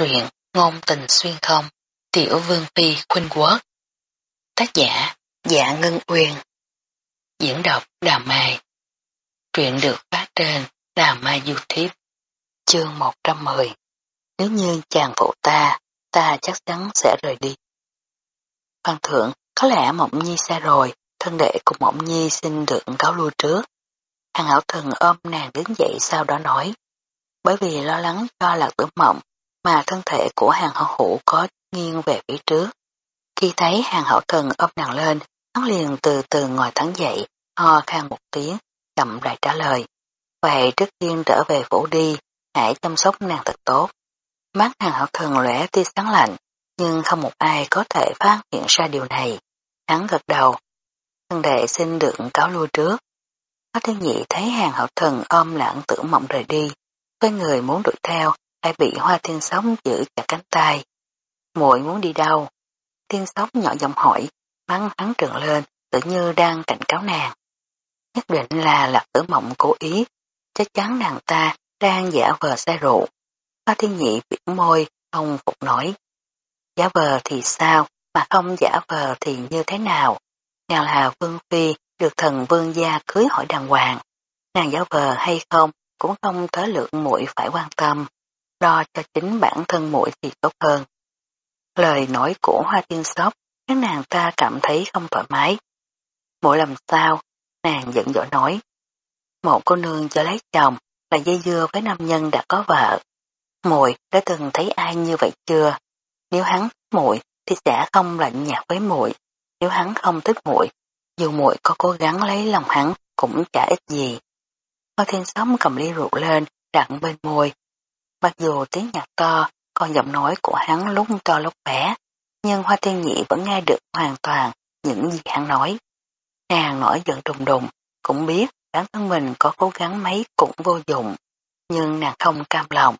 Truyện Ngôn tình xuyên không Tiểu Vương Phi Khuynh Quốc. Tác giả Dạ Ngân Uyên. Diễn đọc Đà Mai. Truyện được phát trên Đà Mai Youtube. Chương 110 Nếu như chàng phụ ta, ta chắc chắn sẽ rời đi. Phan Thượng, có lẽ Mộng Nhi xa rồi, thân đệ cùng Mộng Nhi xin được cáo lui trước. Hàng hảo thần ôm nàng đứng dậy sau đó nói, bởi vì lo lắng cho lạc tử mộng mà thân thể của hàng hậu hủ có nghiêng về phía trước. Khi thấy hàng hậu thần ôm nàng lên, hắn liền từ từ ngồi thẳng dậy, ho khan một tiếng, chậm lại trả lời. Vậy trước tiên trở về phủ đi, hãy chăm sóc nàng thật tốt. Mắt hàng hậu thần lẻ tia sáng lạnh, nhưng không một ai có thể phát hiện ra điều này. Hắn gật đầu. Thân đệ xin được cáo lui trước. Có thiên nhị thấy hàng hậu thần ôm lãng tử mộng rời đi, với người muốn đuổi theo, lại bị hoa thiên sóng giữ chặt cánh tay. muội muốn đi đâu? Thiên sóng nhỏ giọng hỏi, mắng hắn trường lên, tự như đang cảnh cáo nàng. Nhất định là lạc tử mộng cố ý, chắc chắn nàng ta đang giả vờ say rượu. Hoa thiên nhị biển môi, không phục nổi Giả vờ thì sao, mà không giả vờ thì như thế nào? Nàng là vương phi, được thần vương gia cưới hỏi đàng hoàng. Nàng giả vờ hay không cũng không tới lượng muội phải quan tâm lo cho chính bản thân muội thì tốt hơn. Lời nói của Hoa Tiên Sóc khiến nàng ta cảm thấy không thoải mái. Muội làm sao? Nàng giận dỗi nói. Một cô nương cho lấy chồng là dây dưa với nam nhân đã có vợ. Muội đã từng thấy ai như vậy chưa? Nếu hắn muội thì sẽ không lạnh nhạt với muội. Nếu hắn không thích muội, dù muội có cố gắng lấy lòng hắn cũng chả ích gì. Hoa Thiên Sóc cầm ly rượu lên, đặt bên môi, Mặc dù tiếng nhạc to, còn giọng nói của hắn lúc to lúc bé, nhưng Hoa Thiên Nhị vẫn nghe được hoàn toàn những gì hắn nói. Nàng nổi giận đùng đùng, cũng biết bản thân mình có cố gắng mấy cũng vô dụng, nhưng nàng không cam lòng.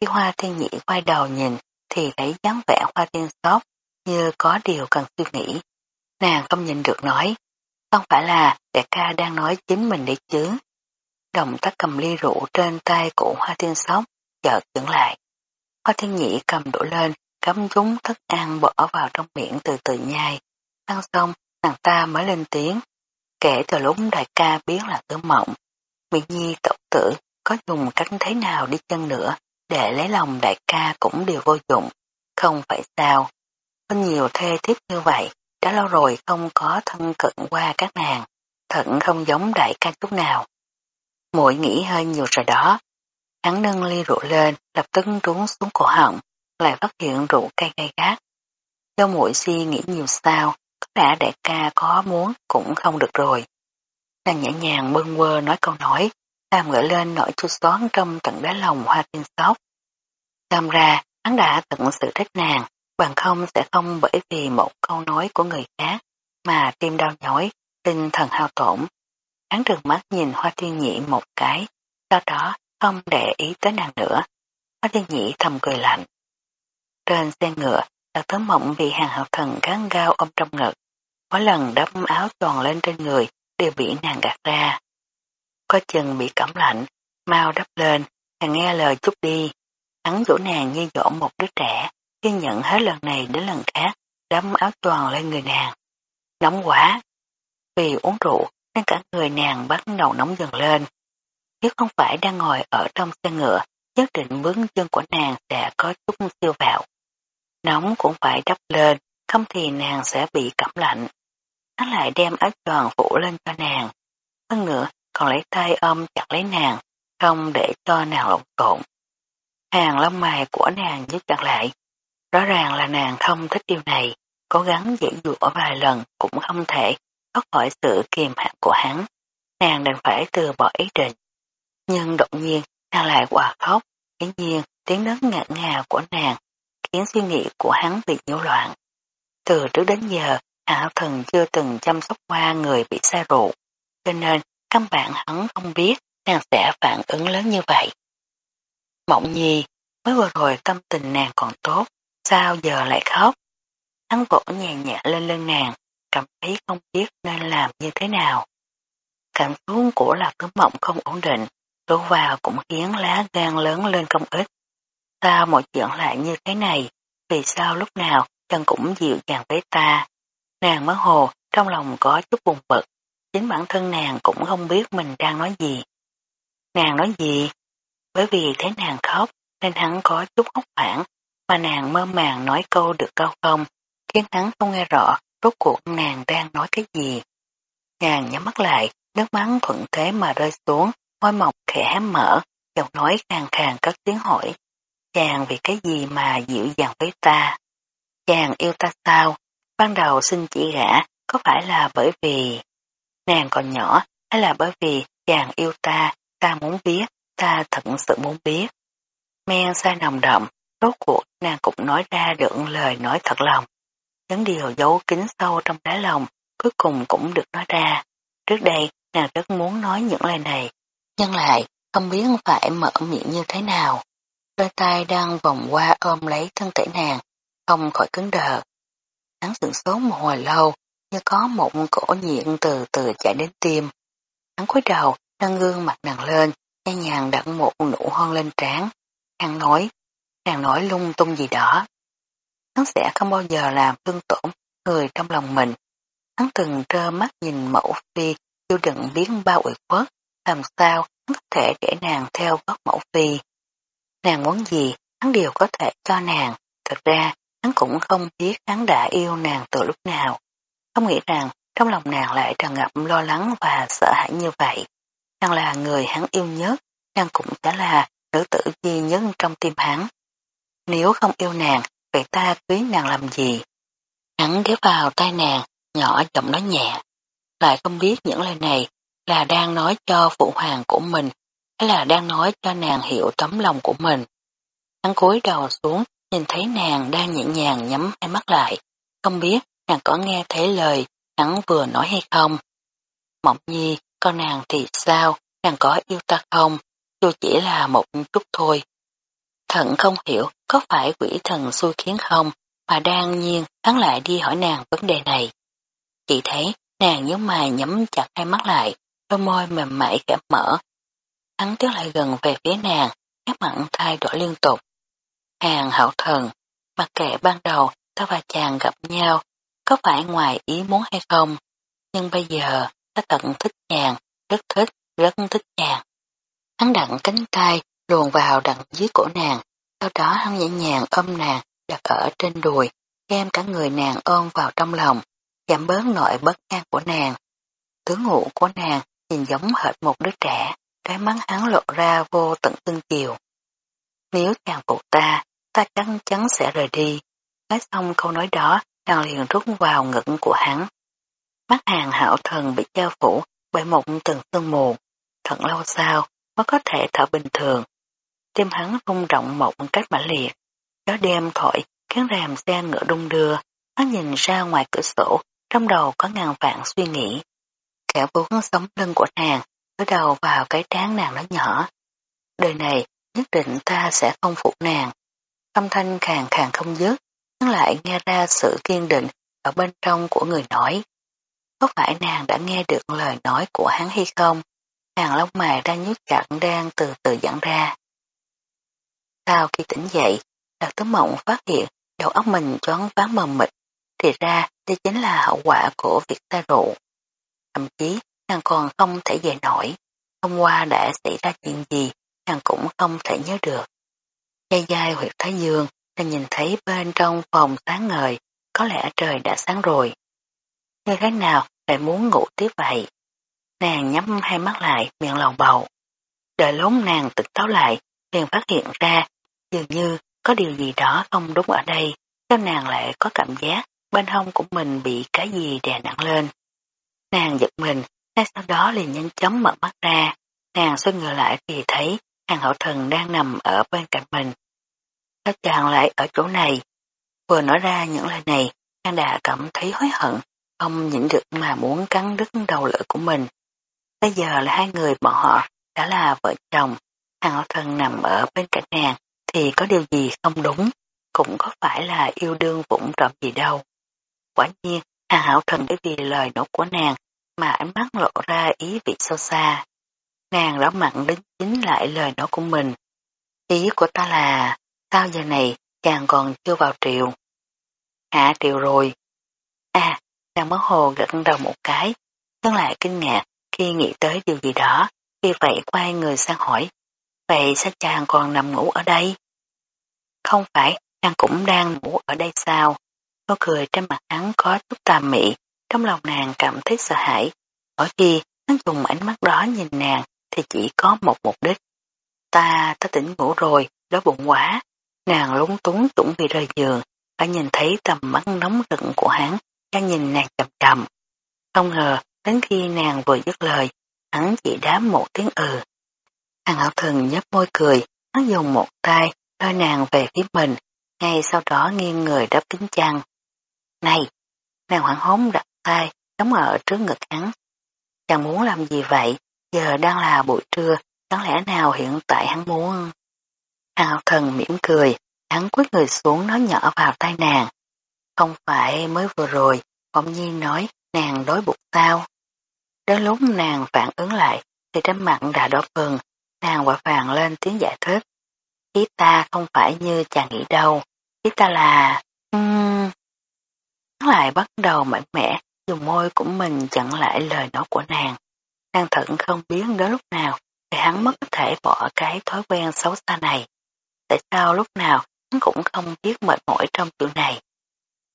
Khi Hoa Thiên Nhị quay đầu nhìn thì thấy dáng vẻ Hoa Thiên Sóc như có điều cần suy nghĩ. Nàng không nhìn được nói, không phải là đại ca đang nói chính mình đấy chứ. Động tác cầm ly rượu trên tay của Hoa Thiên Sóc chợt dừng lại. Hoa thiên nhị cầm đũa lên, cắm chúng thức ăn bỏ vào trong miệng từ từ nhai. Ăn xong, nàng ta mới lên tiếng. Kể từ lúc đại ca biết là tướng mộng, Mỹ Nhi tẩu tử có dùng cách thế nào đi chân nữa để lấy lòng đại ca cũng đều vô dụng, không phải sao. Có nhiều thê thiếp như vậy, đã lâu rồi không có thân cận qua các nàng, thận không giống đại ca chút nào. Muội nghĩ hơi nhiều rồi đó, Hắn nâng ly rượu lên, lập tức trốn xuống cổ họng, lại phát hiện rượu cay cay gắt. Do mũi si nghĩ nhiều sao, có đã đại ca có muốn cũng không được rồi. Nàng nhẹ nhàng bưng quơ nói câu nói, làm gợi lên nỗi chua xót trong tận đáy lòng hoa tiên sóc. Xem ra, hắn đã tận sự trách nàng, bằng không sẽ không bởi vì một câu nói của người khác mà tim đau nhói, tinh thần hao tổn. Hắn trừng mắt nhìn hoa tiên nhị một cái, sau đó không để ý tới nàng nữa. Hoa thiên nhĩ thầm cười lạnh. Trên xe ngựa, đặc tấm mộng bị hàng học thần gắn gao ôm trong ngực. Mỗi lần đắp áo tròn lên trên người đều bị nàng gạt ra. Có chừng bị cảm lạnh, mau đắp lên, nàng nghe lời chút đi. Hắn dỗ nàng như dỗ một đứa trẻ, kiên nhận hết lần này đến lần khác, đắp áo tròn lên người nàng. Nóng quá. Vì uống rượu nên cả người nàng bắt đầu nóng dần lên, nếu không phải đang ngồi ở trong xe ngựa, nhất định bước chân của nàng sẽ có chút siêu vào. Nóng cũng phải đắp lên, không thì nàng sẽ bị cảm lạnh. Hắn lại đem áo tròn phủ lên cho nàng. Hơn nữa, còn lấy tay ôm chặt lấy nàng, không để cho nàng lộn xộn. Hàng lông mày của nàng nhíu chặt lại. Rõ ràng là nàng không thích điều này, cố gắng dễ dụa vài lần cũng không thể thoát khỏi sự kiềm hạn của hắn. Nàng đành phải từ bỏ ý định nhưng đột nhiên nàng lại quả khóc, dĩ nhiên tiếng nấc ngạc ngào của nàng khiến suy nghĩ của hắn bị nhiễu loạn. Từ trước đến giờ, Hạ Thần chưa từng chăm sóc qua người bị sa rượu, cho nên căn bản hắn không biết nàng sẽ phản ứng lớn như vậy. Mộng nhi, mới vừa rồi tâm tình nàng còn tốt, sao giờ lại khóc? Hắn vỗ nhẹ nhẹ lên lưng nàng, cảm thấy không biết nên làm như thế nào. Cảm xúc của lạc tướng mộng không ổn định, đổ vào cũng khiến lá gan lớn lên không ít. Ta mọi chuyện lại như thế này? Vì sao lúc nào chân cũng dịu dàng với ta? Nàng mất hồ, trong lòng có chút buồn bực. Chính bản thân nàng cũng không biết mình đang nói gì. Nàng nói gì? Bởi vì thấy nàng khóc nên hắn có chút hốc hoảng mà nàng mơ màng nói câu được câu không khiến hắn không nghe rõ rốt cuộc nàng đang nói cái gì. Nàng nhắm mắt lại, nước mắt thuận thế mà rơi xuống, môi mọc khẽ mở, giọng nói khàn khàn cất tiếng hỏi. Chàng vì cái gì mà dịu dàng với ta? Chàng yêu ta sao? Ban đầu xin chỉ gã, có phải là bởi vì nàng còn nhỏ hay là bởi vì chàng yêu ta, ta muốn biết, ta thật sự muốn biết. Men sai nồng đậm, rốt cuộc nàng cũng nói ra được lời nói thật lòng. Những điều giấu kín sâu trong đáy lòng cuối cùng cũng được nói ra. Trước đây nàng rất muốn nói những lời này, nhưng lại không biết phải mở miệng như thế nào. Đôi tay đang vòng qua ôm lấy thân thể nàng, không khỏi cứng đờ. Hắn sửng sốt một hồi lâu, như có một cổ nhiệt từ từ chạy đến tim. Hắn cúi đầu, nâng gương mặt nàng lên, nhẹ nhàng đặt một nụ hôn lên trán. Hắn nói, nàng nói lung tung gì đó. Hắn sẽ không bao giờ làm thương tổn người trong lòng mình. Hắn từng trơ mắt nhìn mẫu phi chưa đựng biến bao ủy khuất, làm sao hắn có thể để nàng theo bất mẫu phi. Nàng muốn gì, hắn đều có thể cho nàng. Thật ra, hắn cũng không biết hắn đã yêu nàng từ lúc nào. Không nghĩ rằng trong lòng nàng lại tràn ngập lo lắng và sợ hãi như vậy. Nàng là người hắn yêu nhất, nàng cũng chả là nữ tử duy nhất trong tim hắn. Nếu không yêu nàng, vậy ta cưới nàng làm gì? Hắn ghé vào tai nàng, nhỏ giọng nói nhẹ. Lại không biết những lời này là đang nói cho phụ hoàng của mình hay là đang nói cho nàng hiểu tấm lòng của mình. Hắn cúi đầu xuống, nhìn thấy nàng đang nhẹ nhàng nhắm hai mắt lại, không biết nàng có nghe thấy lời hắn vừa nói hay không. Mộng nhi, con nàng thì sao, nàng có yêu ta không, dù chỉ là một chút thôi. Thận không hiểu có phải quỷ thần xui khiến không, mà đang nhiên hắn lại đi hỏi nàng vấn đề này. Chỉ thấy nàng nhớ mày nhắm chặt hai mắt lại, đôi môi mềm mại khẽ mở. Hắn tiến lại gần về phía nàng, nét mặn thay đổi liên tục. Hàng hậu thần, mặc kệ ban đầu ta và chàng gặp nhau, có phải ngoài ý muốn hay không, nhưng bây giờ ta tận thích chàng, rất thích, rất thích chàng. Hắn đặng cánh tay luồn vào đặng dưới cổ nàng, sau đó hắn nhẹ nhàng ôm nàng đặt ở trên đùi, đem cả người nàng ôm vào trong lòng, giảm bớt nỗi bất an của nàng. Tướng ngủ của nàng nhìn giống hệt một đứa trẻ, cái mắt hắn lộ ra vô tận tương chiều. Nếu chàng phụ ta, ta chắc chắn sẽ rời đi. Nói xong câu nói đó, nàng liền rút vào ngực của hắn. Mắt hàng hảo thần bị che phủ bởi một từng sương mù. Thật lâu sau, mới có thể thở bình thường. Tim hắn rung động một cách mãnh liệt. Gió đêm thổi, khiến rèm xe ngựa đung đưa. Hắn nhìn ra ngoài cửa sổ, trong đầu có ngàn vạn suy nghĩ. Kẻ vốn sống lưng của nàng, cúi đầu vào cái trán nàng nói nhỏ. Đời này, nhất định ta sẽ không phụ nàng. Âm thanh khàn khàn không dứt, hắn lại nghe ra sự kiên định ở bên trong của người nói. Có phải nàng đã nghe được lời nói của hắn hay không? Hàng lông mày đang nhút chặt đang từ từ giãn ra. Sau khi tỉnh dậy, Lạc Tứ Mộng phát hiện đầu óc mình choáng váng mờ mịt, thì ra đây chính là hậu quả của việc ta rượu. Thậm chí nàng còn không thể về nổi, hôm qua đã xảy ra chuyện gì, nàng cũng không thể nhớ được. Dây dai huyệt thái dương, nàng nhìn thấy bên trong phòng sáng ngời, có lẽ trời đã sáng rồi. Như thế nào lại muốn ngủ tiếp vậy? Nàng nhắm hai mắt lại, miệng lòng bầu. Đợi lúc nàng tỉnh táo lại, liền phát hiện ra, dường như có điều gì đó không đúng ở đây, cho nàng lại có cảm giác bên hông của mình bị cái gì đè nặng lên. Nàng giật mình, ngay sau đó liền nhanh chóng mở mắt ra, nàng xoay người lại thì thấy hàng hậu thần đang nằm ở bên cạnh mình. Sao chàng lại ở chỗ này? Vừa nói ra những lời này, nàng đã cảm thấy hối hận, không nhịn được mà muốn cắn đứt đầu lưỡi của mình. Bây giờ là hai người bọn họ đã là vợ chồng, hàng hậu thần nằm ở bên cạnh nàng thì có điều gì không đúng, cũng có phải là yêu đương vụng trộm gì đâu. Quả nhiên, hàng hảo thần bởi vì lời nói của nàng mà ánh mắt lộ ra ý vị sâu xa. Nàng đã mặn đến chính lại lời nói của mình. Ý của ta là, sao giờ này chàng còn chưa vào triều? Hạ triều rồi. À, chàng mất hồ gật đầu một cái, nhưng lại kinh ngạc khi nghĩ tới điều gì đó, vì vậy quay người sang hỏi, vậy sao chàng còn nằm ngủ ở đây? Không phải, chàng cũng đang ngủ ở đây sao? Nụ cười trên mặt hắn có chút tà mị, trong lòng nàng cảm thấy sợ hãi. Mỗi khi hắn dùng ánh mắt đó nhìn nàng thì chỉ có một mục đích. Ta, ta tỉnh ngủ rồi, đói bụng quá. Nàng lúng túng chuẩn bị rời giường, đã nhìn thấy tầm mắt nóng rực của hắn, đang nhìn nàng chậm chậm. Không ngờ, đến khi nàng vừa dứt lời, hắn chỉ đám một tiếng ừ. Hàng hậu thần nhấp môi cười, hắn dùng một tay đôi nàng về phía mình, ngay sau đó nghiêng người đắp kính chăn. Này! Nàng hoảng hống đặt tay, đóng ở trước ngực hắn. Chàng muốn làm gì vậy? Giờ đang là buổi trưa, chẳng lẽ nào hiện tại hắn muốn... Hào thần mỉm cười, hắn quyết người xuống nói nhỏ vào tai nàng. Không phải mới vừa rồi, bỗng nhiên nói nàng đối bụng sao. Đến lúc nàng phản ứng lại, thì trên mặt đã đỏ bừng, nàng quả vàng lên tiếng giải thích. Ý ta không phải như chàng nghĩ đâu, ý ta là... Uhm... Lại bắt đầu mạnh mẽ, dùng môi của mình chặn lại lời nói của nàng. Nàng thận không biết đến lúc nào thì hắn mất có thể bỏ cái thói quen xấu xa này. Tại sao lúc nào hắn cũng không biết mệt mỏi trong chuyện này.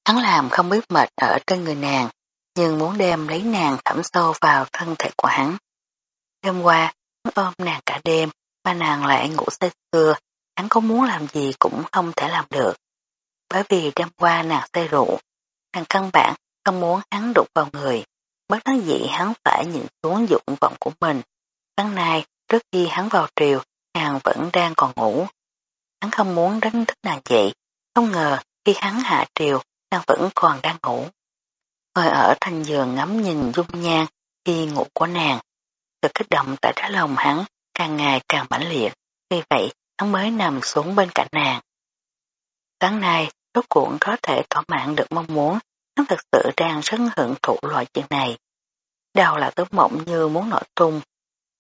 Hắn làm không biết mệt ở trên người nàng, nhưng muốn đem lấy nàng thẩm sâu vào thân thể của hắn. Đêm qua, hắn ôm nàng cả đêm, mà nàng lại ngủ say xưa, hắn có muốn làm gì cũng không thể làm được. Bởi vì đêm qua nàng say rượu, thằng căn bản không muốn hắn đụng vào người. Bất đắc dĩ hắn phải nhìn xuống dụng vọng của mình. Sáng nay, trước khi hắn vào triều, nàng vẫn đang còn ngủ. Hắn không muốn đánh thức nàng dậy, không ngờ khi hắn hạ triều, nàng vẫn còn đang ngủ. Ngồi ở thành giường ngắm nhìn dung nhan khi ngủ của nàng. Sự kích động tại trái lòng hắn càng ngày càng mãnh liệt, vì vậy hắn mới nằm xuống bên cạnh nàng. Sáng nay, rốt cuộn có thể thỏa mãn được mong muốn, hắn thật sự đang rất hưởng thụ loại chuyện này. Đầu là tớ mộng như muốn nổi tung.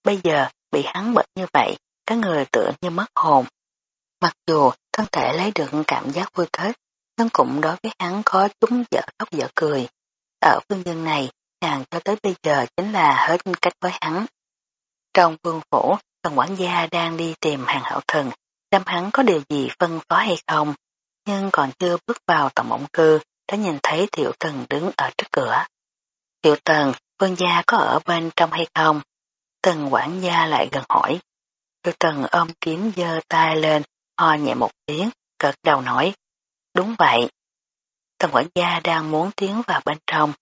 Bây giờ bị hắn bệnh như vậy, các người tựa như mất hồn. Mặc dù thân thể lấy được cảm giác vui thích, nhưng cũng đối với hắn có chúng dở khóc dở cười. Ở phương dân này, nàng cho tới bây giờ chính là hết cách với hắn. Trong vương phủ, thần quản gia đang đi tìm hàng hậu thần, xem hắn có điều gì phân phó hay không, nhưng còn chưa bước vào tổng mộng cư, đã nhìn thấy tiểu tần đứng ở trước cửa. Tiểu tần, vương gia có ở bên trong hay không? Tần quản gia lại gần hỏi. Tiểu tần ôm kiếm giơ tay lên, ho nhẹ một tiếng, cật đầu nói. Đúng vậy. Tần quản gia đang muốn tiến vào bên trong,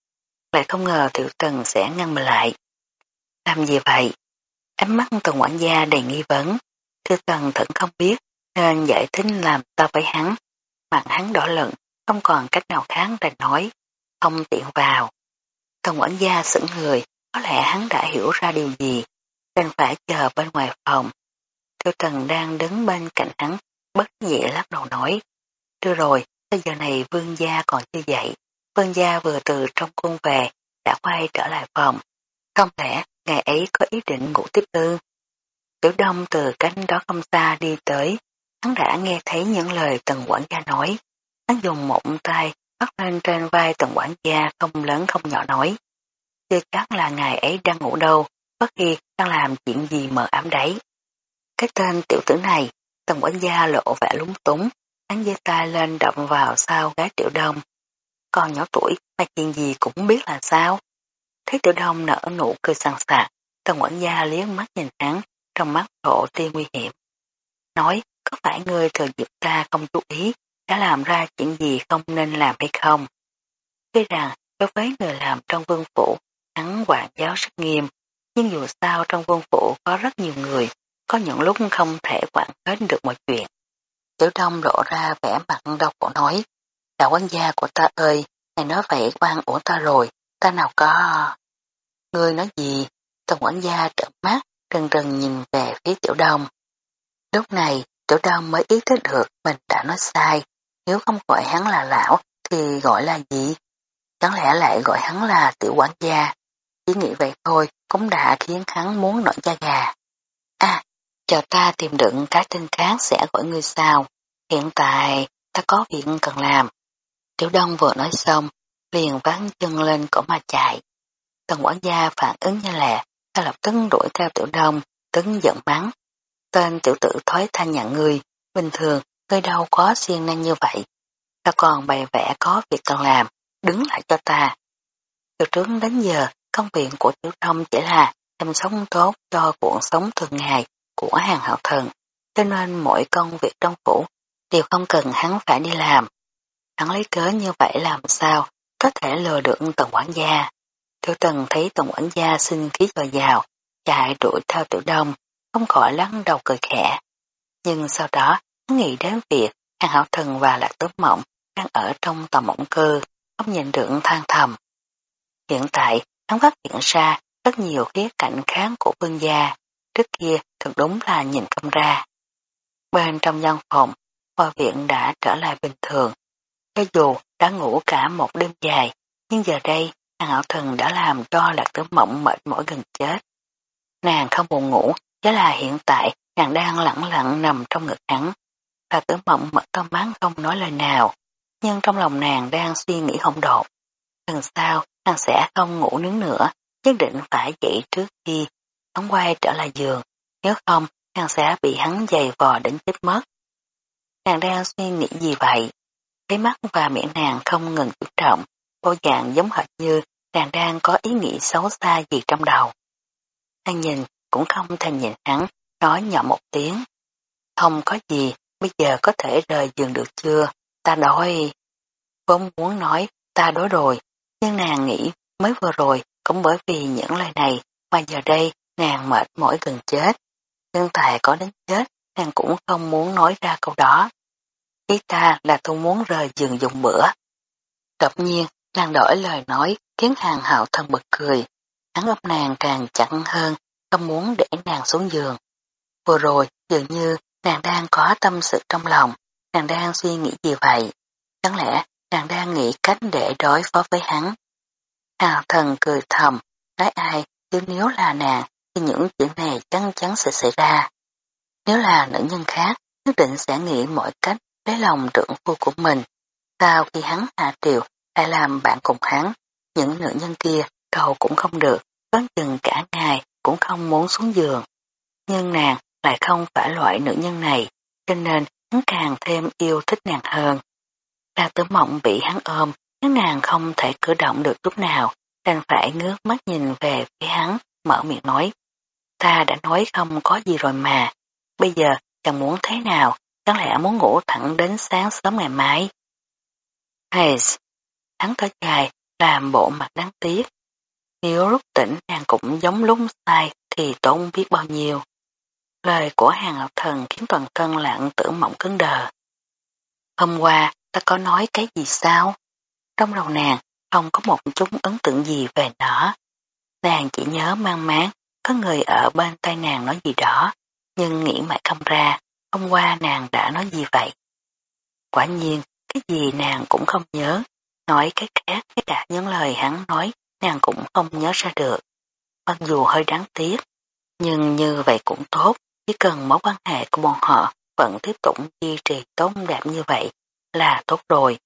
lại không ngờ tiểu tần sẽ ngăn mình lại. Làm gì vậy? Ánh mắt tần quản gia đầy nghi vấn. Tiểu tần thẫn không biết, nên giải thích làm ta với hắn. Mặt hắn đỏ lận, không còn cách nào khác để nói, không tiện vào. Tần quản gia sững người, có lẽ hắn đã hiểu ra điều gì, đành phải chờ bên ngoài phòng. Tiêu Tần đang đứng bên cạnh hắn, bất dĩ lắc đầu nói. Đưa rồi, tới giờ này vương gia còn chưa dậy. Vương gia vừa từ trong cung về, đã quay trở lại phòng. Không lẽ ngày ấy có ý định ngủ tiếp ư? Tiểu đông từ cánh đó không xa đi tới, hắn đã nghe thấy những lời tần quản gia nói. Hắn dùng một tay bắt lên trên vai tần quản gia không lớn không nhỏ nói. Chưa chắc là ngày ấy đang ngủ đâu, bất kỳ đang làm chuyện gì mờ ám đấy. Cái tên tiểu tử này, tần quản gia lộ vẻ lúng túng, hắn giơ tay lên động vào sau gái tiểu đông. còn nhỏ tuổi mà chuyện gì cũng biết là sao. Thấy tiểu đông nở nụ cười sẵn sạc, tần quản gia liếc mắt nhìn hắn, trong mắt lộ tia nguy hiểm. Nói, có phải người thừa dịp ta không chú ý, đã làm ra chuyện gì không nên làm hay không? Tuy rằng, đối với người làm trong vương phủ, hắn quản giáo rất nghiêm, nhưng dù sao trong vương phủ có rất nhiều người, có những lúc không thể quản hết được mọi chuyện. Tiểu Đông lộ ra vẻ mặt đau khổ nói, đạo quan gia của ta ơi, này nói vậy quan ủa ta rồi, ta nào có... Ngươi nói gì? tổng quản gia trợn mắt, trần trần nhìn về phía Tiểu Đông. Lúc này, Tiểu Đông mới ý thức được mình đã nói sai, nếu không gọi hắn là lão thì gọi là gì? Chẳng lẽ lại gọi hắn là tiểu quản gia? Chỉ nghĩ vậy thôi cũng đã khiến hắn muốn nổi da gà. À, chờ ta tìm đựng cái tên khác sẽ gọi ngươi sao. Hiện tại ta có việc cần làm. Tiểu Đông vừa nói xong, liền ván chân lên cổ mà chạy. Tần quản gia phản ứng như lẹ, ta lập tức đuổi theo Tiểu Đông, tấn giận bắn. Tên tiểu tử thói thanh nhận người, bình thường, người đâu có siêng năng như vậy. Ta còn bày vẽ có việc cần làm, đứng lại cho ta. Từ trước đến giờ, công việc của Tiểu Đông chỉ là chăm sóc tốt cho cuộc sống thường ngày của hàng hậu thần, cho nên mỗi công việc trong phủ đều không cần hắn phải đi làm. Hắn lấy cớ như vậy làm sao có thể lừa được tổng quản gia. Tiểu trần thấy tổng quản gia xin khí dồi dào, chạy đuổi theo tiểu đông, không khỏi lăn đầu cười khẽ. Nhưng sau đó, hắn nghĩ đến việc hàng hảo thần và lạc tốt mộng đang ở trong tòa mộng cơ, không nhìn được than thầm. Hiện tại, hắn phát hiện ra rất nhiều khía cạnh kháng của vương gia, trước kia thật đúng là nhìn không ra. Bên trong văn phòng, hoa viện đã trở lại bình thường. Cho dù đã ngủ cả một đêm dài, nhưng giờ đây, hàng hảo thần đã làm cho lạc tử mộng mệt mỏi gần chết. Nàng không buồn ngủ, Chứ là hiện tại nàng đang lặng lặng nằm trong ngực hắn. và tử mộng mở to mắt không nói lời nào, nhưng trong lòng nàng đang suy nghĩ hỗn đột. Lần sau, nàng sẽ không ngủ nướng nữa, nhất định phải dậy trước khi hắn quay trở lại giường, nếu không nàng sẽ bị hắn dày vò đến chết mất. Nàng đang suy nghĩ gì vậy? Thấy mắt và miệng nàng không ngừng chú trọng, vô dạng giống hệt như nàng đang có ý nghĩ xấu xa gì trong đầu. Nàng nhìn cũng không thèm nhìn hắn, nói nhỏ một tiếng. Không có gì, bây giờ có thể rời giường được chưa? Ta đói. Vốn muốn nói ta đói rồi, nhưng nàng nghĩ mới vừa rồi cũng bởi vì những lời này mà giờ đây nàng mệt mỏi gần chết. Nhưng tài có đến chết, nàng cũng không muốn nói ra câu đó. Ý ta là tôi muốn rời giường dùng bữa. Đột nhiên, nàng đổi lời nói khiến hàng hạo thân bật cười. Hắn ấp nàng càng chặn hơn, không muốn để nàng xuống giường. Vừa rồi, dường như nàng đang có tâm sự trong lòng, nàng đang suy nghĩ gì vậy? Chẳng lẽ nàng đang nghĩ cách để đối phó với hắn? Hào thần cười thầm, nói ai, chứ nếu là nàng, thì những chuyện này chắc chắn sẽ xảy ra. Nếu là nữ nhân khác, nhất định sẽ nghĩ mọi cách lấy lòng trưởng phu của mình. Sau khi hắn hạ triều, lại làm bạn cùng hắn, những nữ nhân kia cầu cũng không được, đoán chừng cả ngày cũng không muốn xuống giường. Nhưng nàng lại không phải loại nữ nhân này, cho nên hắn càng thêm yêu thích nàng hơn. La tử mộng bị hắn ôm, nhưng nàng không thể cử động được lúc nào, đành phải ngước mắt nhìn về phía hắn, mở miệng nói. Ta đã nói không có gì rồi mà, bây giờ chẳng muốn thế nào, chẳng lẽ muốn ngủ thẳng đến sáng sớm ngày mai. Hayes, hắn thở dài, làm bộ mặt đáng tiếc. Nếu lúc tỉnh nàng cũng giống lúc sai thì tốn biết bao nhiêu. Lời của hàng ngọc thần khiến toàn thân lặng tưởng mộng cứng đờ. Hôm qua ta có nói cái gì sao? Trong đầu nàng không có một chút ấn tượng gì về nó. Nàng chỉ nhớ mang máng có người ở bên tay nàng nói gì đó, nhưng nghĩ mãi không ra, hôm qua nàng đã nói gì vậy. Quả nhiên, cái gì nàng cũng không nhớ, nói cái khác cái cả những lời hắn nói nàng cũng không nhớ ra được. Mặc dù hơi đáng tiếc, nhưng như vậy cũng tốt, chỉ cần mối quan hệ của bọn họ vẫn tiếp tục duy trì tốt đẹp như vậy là tốt rồi.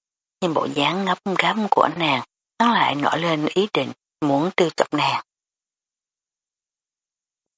Nhưng bộ dáng ngấp gắm của nàng, nó lại nổi lên ý định muốn tiêu chọc nàng.